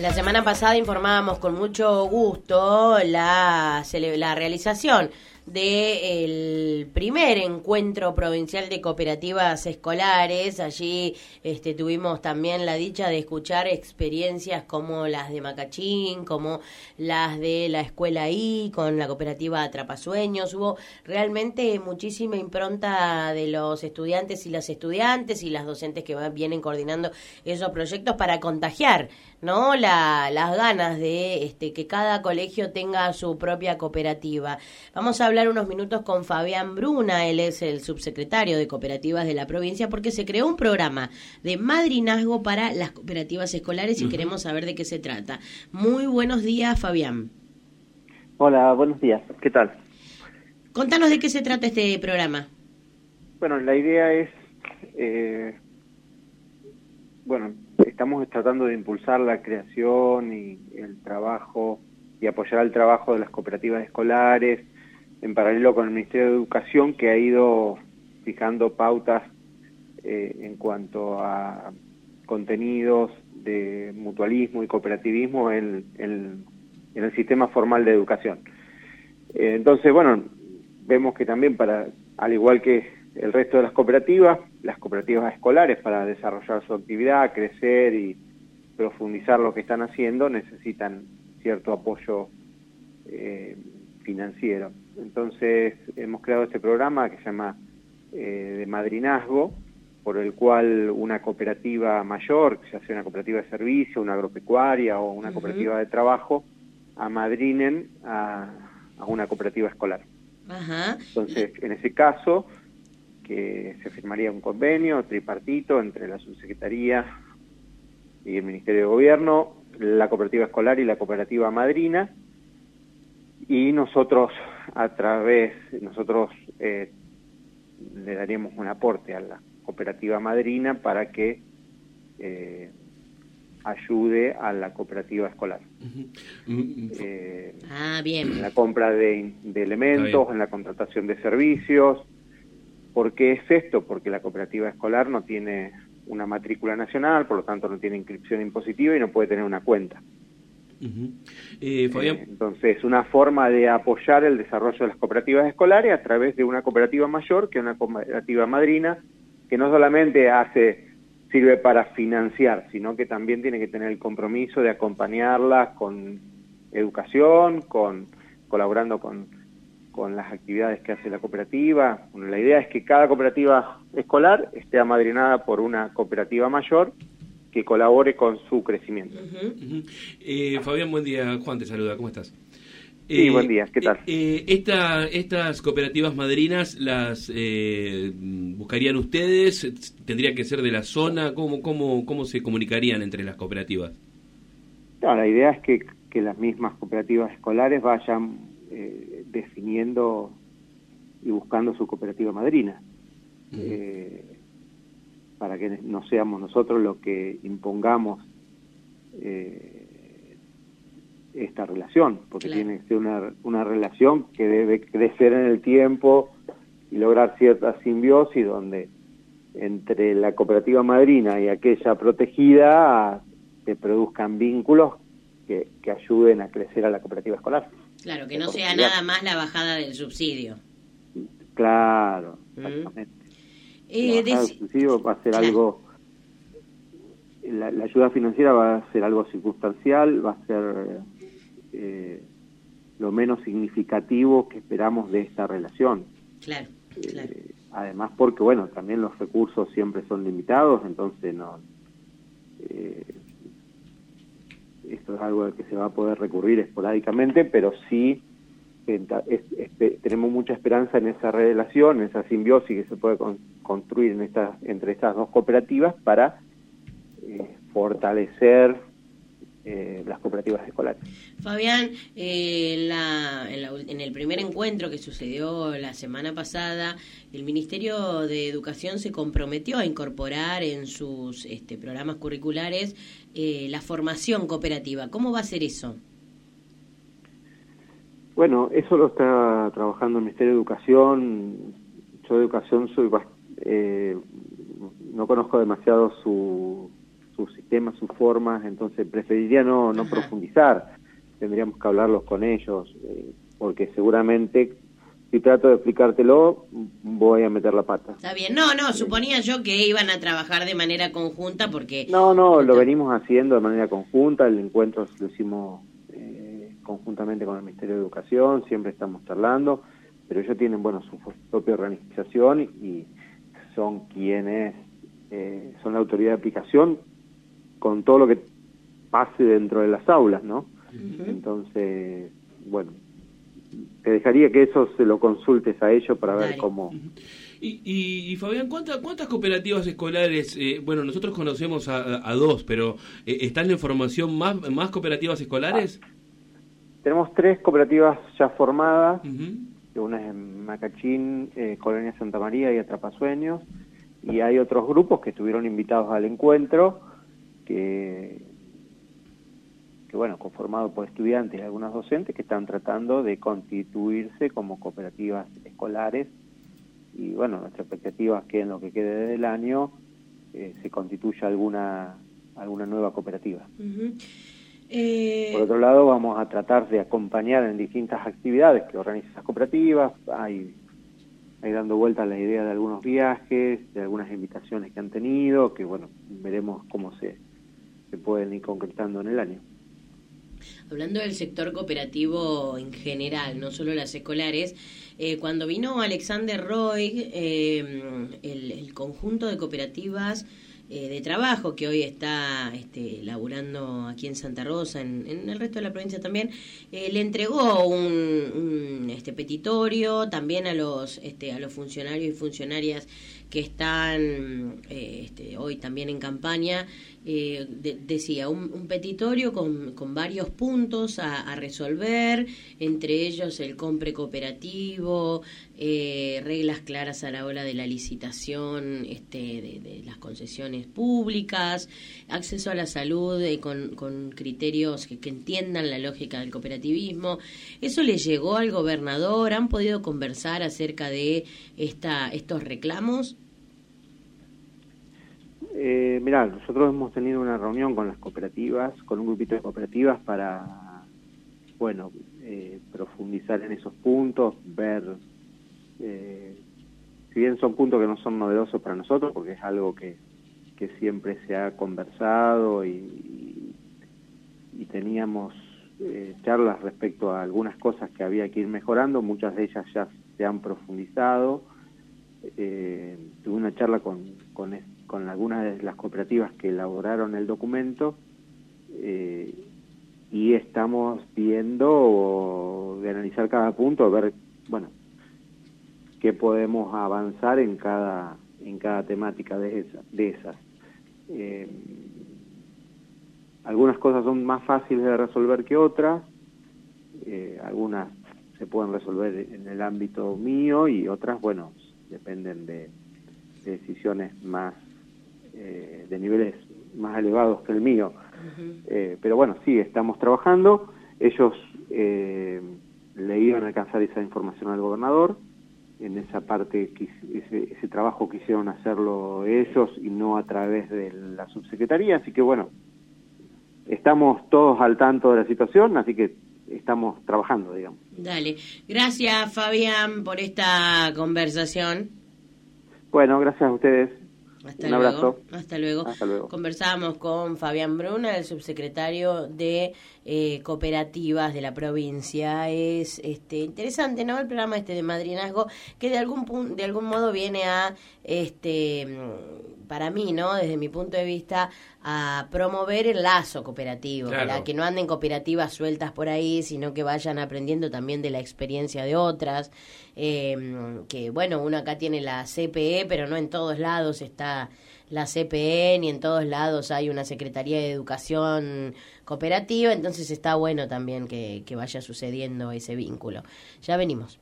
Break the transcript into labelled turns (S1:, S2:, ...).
S1: La semana pasada informábamos con mucho gusto la, la realización del primer encuentro provincial de cooperativas escolares. Allí este, tuvimos también la dicha de escuchar experiencias como las de Macachín, como las de la Escuela I, con la cooperativa Atrapasueños. Hubo realmente muchísima impronta de los estudiantes y las estudiantes y las docentes que vienen coordinando esos proyectos para contagiar no la, las ganas de este, que cada colegio tenga su propia cooperativa. Vamos a hablar unos minutos con Fabián Bruna, él es el subsecretario de cooperativas de la provincia, porque se creó un programa de madrinazgo para las cooperativas escolares y queremos saber de qué se trata. Muy buenos días, Fabián.
S2: Hola, buenos días. ¿Qué tal?
S1: Contanos de qué se trata este programa.
S2: Bueno, la idea es, eh, bueno, estamos tratando de impulsar la creación y el trabajo y apoyar el trabajo de las cooperativas escolares, en paralelo con el Ministerio de Educación que ha ido fijando pautas eh, en cuanto a contenidos de mutualismo y cooperativismo en, el sistema formal de educación. Eh, entonces, bueno, vemos que también para, al igual que el resto de las cooperativas, las cooperativas escolares para desarrollar su actividad, crecer y profundizar lo que están haciendo, necesitan cierto apoyo eh, financiero. Entonces hemos creado este programa que se llama eh, de madrinazgo, por el cual una cooperativa mayor, ya sea una cooperativa de servicio, una agropecuaria o una cooperativa de trabajo, amadrinen a, a una cooperativa escolar. Entonces, en ese caso, que se firmaría un convenio tripartito entre la subsecretaría y el Ministerio de Gobierno, la cooperativa escolar y la cooperativa madrina, y nosotros a través, nosotros eh, le daríamos un aporte a la cooperativa madrina para que eh, ayude a la cooperativa escolar.
S1: Eh, ah, bien.
S2: En la compra de, elementos, en la contratación de servicios. ¿Por qué es esto? Porque la cooperativa escolar no tiene una matrícula nacional, por lo tanto no tiene inscripción impositiva y no puede tener una cuenta.
S3: Uh eh,
S2: eh, entonces, una forma de apoyar el desarrollo de las cooperativas escolares a través de una cooperativa mayor que una cooperativa madrina, que no solamente hace sirve para financiar, sino que también tiene que tener el compromiso de acompañarlas con educación, con colaborando con, con las actividades que hace la cooperativa. Bueno, la idea es que cada cooperativa escolar esté amadrinada por una cooperativa mayor que colabore con su crecimiento.
S3: Eh, Fabián, buen día. Juan te saluda, ¿cómo estás?
S2: Sí, eh, buen día, ¿qué tal?
S3: Eh, esta, ¿Estas cooperativas madrinas las buscarían ustedes? ¿Tendrían que ser de la zona? ¿Cómo, cómo, cómo se comunicarían entre las cooperativas?
S2: la idea es que, que las mismas cooperativas escolares vayan definiendo y buscando su cooperativa madrina. Para que no seamos nosotros los que impongamos eh, esta relación, porque tiene que ser una, una relación que debe crecer en el tiempo y lograr cierta simbiosis donde entre la cooperativa madrina y aquella protegida se produzcan vínculos que, que ayuden a crecer a la cooperativa escolar.
S1: Claro, que no sea nada más la bajada del subsidio.
S2: Claro, exactamente. Eh, va a ser algo, la, ayuda financiera va a ser algo circunstancial, va a ser eh, lo menos significativo que esperamos de esta relación.
S1: Claro,
S2: eh, además porque, bueno, también los recursos siempre son limitados, entonces no... Eh, esto es algo que se va a poder recurrir esporádicamente, pero sí tenemos mucha esperanza en esa relación, en esa simbiosis que se puede construir en entre estas dos cooperativas para eh, fortalecer cooperativas escolares.
S1: Fabián, eh, en, el primer encuentro que sucedió la semana pasada, el Ministerio de Educación se comprometió a incorporar en sus este, programas curriculares la formación cooperativa. ¿Cómo va a ser eso?
S2: Bueno, eso lo está trabajando el Ministerio de Educación. Yo de educación soy eh, no conozco demasiado su, sus sistemas, sus formas, entonces preferiría no, no profundizar, tendríamos que hablarlos con ellos, eh, porque seguramente si trato de explicártelo, voy a meter la pata.
S1: Está bien, no, no, suponía yo que iban a trabajar de manera conjunta porque...
S2: No, no, lo venimos haciendo de manera conjunta, el encuentro lo hicimos eh, conjuntamente con el Ministerio de Educación, siempre estamos charlando, pero ellos tienen, bueno, su propia organización y son quienes eh, son la autoridad de aplicación con todo lo que pase dentro de las aulas, ¿no? Entonces, bueno, te dejaría que eso se lo consultes a ellos para ver cómo...
S3: Y, y, Fabián, ¿cuántas, ¿cuántas cooperativas escolares? Eh, bueno, nosotros conocemos a, dos, pero eh, ¿están en formación más, más cooperativas escolares?
S2: tenemos tres cooperativas ya formadas, una es en Macachín, eh, Colonia Santa María y Atrapasueños, y hay otros grupos que estuvieron invitados al encuentro, que, que bueno, conformado por estudiantes y algunos docentes que están tratando de constituirse como cooperativas escolares y bueno, nuestra expectativa es que en lo que quede del año eh, se constituya alguna alguna nueva cooperativa.
S1: Eh,
S2: por otro lado, vamos a tratar de acompañar en distintas actividades que organizan las cooperativas. Hay, hay dando vuelta la idea de algunos viajes, de algunas invitaciones que han tenido, que bueno, veremos cómo se, se pueden ir concretando en el año.
S1: Hablando del sector cooperativo en general, no solo las escolares, eh, cuando vino Alexander Roy, eh, el, el conjunto de cooperativas eh, de trabajo que hoy está este, laburando aquí en Santa Rosa, en, el resto de la provincia también, eh, le entregó un, este, petitorio también a los, este, a los funcionarios y funcionarias que están eh, este, hoy también en campaña, decía, un, petitorio con, con, varios puntos a, resolver, entre ellos el compre cooperativo, reglas claras a la hora de la licitación este, de, las concesiones públicas, acceso a la salud con, con, criterios que, que entiendan la lógica del cooperativismo. Eso le llegó al gobernador, han podido conversar acerca de esta, estos reclamos.
S2: Eh, mirá, nosotros hemos tenido una reunión con las cooperativas, con un grupito de cooperativas para, bueno, eh, profundizar en esos puntos, ver, eh, si bien son puntos que no son novedosos para nosotros, porque es algo que, que siempre se ha conversado y, teníamos eh, charlas respecto a algunas cosas que había que ir mejorando, muchas de ellas ya se han profundizado. Eh, tuve una charla con, con algunas de las cooperativas que elaboraron el documento eh, y estamos viendo de analizar cada punto, ver, bueno, qué podemos avanzar en cada en cada temática de esas. Eh, algunas cosas son más fáciles de resolver que otras, eh, algunas se pueden resolver en el ámbito mío y otras, bueno, dependen de decisiones más eh, de niveles más elevados que el mío. Eh, pero bueno, sí, estamos trabajando. Ellos eh, le iban a alcanzar esa información al gobernador. En esa parte, ese, ese trabajo quisieron hacerlo ellos y no a través de la subsecretaría. Así que bueno, estamos todos al tanto de la situación, así que estamos trabajando, digamos.
S1: Dale. Gracias, Fabián, por esta conversación.
S2: Bueno, gracias a ustedes.
S1: Hasta Un luego. abrazo. Hasta luego. Hasta luego. Conversamos con Fabián Bruna, el subsecretario de eh, cooperativas de la provincia. Es este interesante, ¿no? El programa este de madrinazgo que de algún de algún modo viene a este para mí, ¿no? Desde mi punto de vista, a promover el lazo cooperativo, que no anden cooperativas sueltas por ahí, sino que vayan aprendiendo también de la experiencia de otras. Em, que bueno, uno acá tiene la CPE, pero no en todos lados está la CPE, ni en todos lados hay una Secretaría de Educación cooperativa, entonces está bueno también que, que vaya sucediendo ese vínculo. Ya venimos.